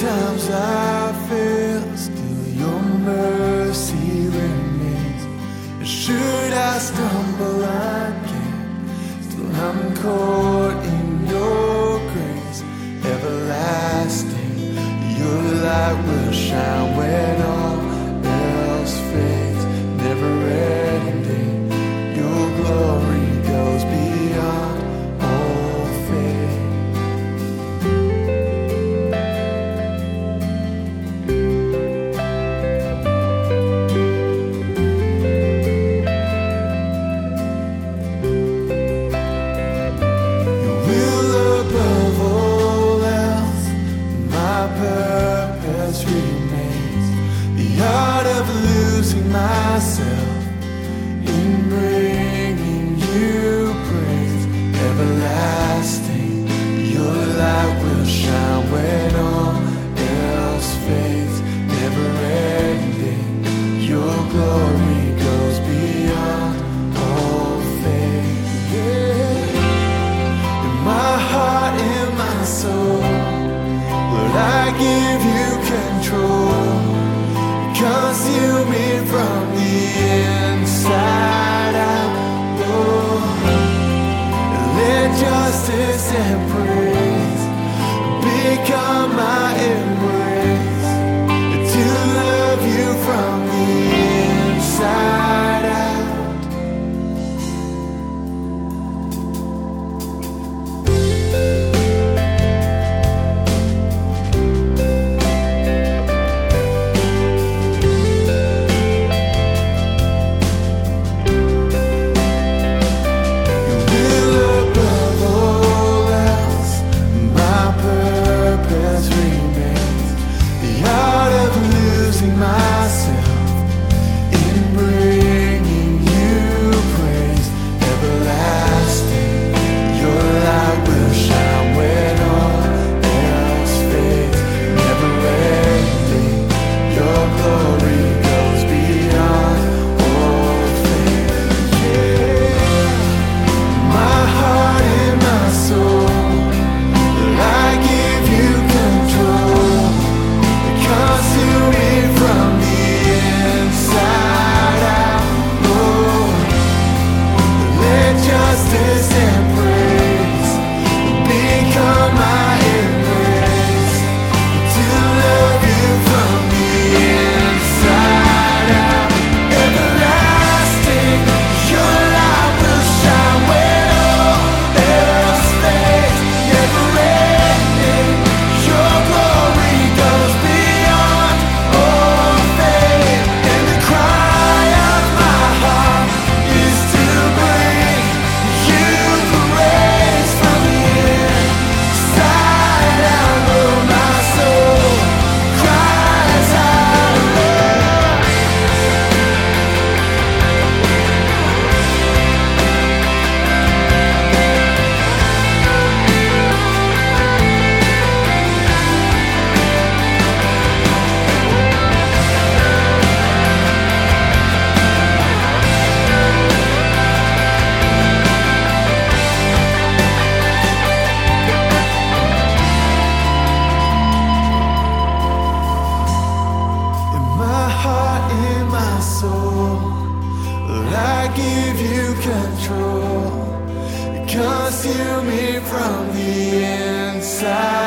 times I feel still your mercy. Consume me from the inside.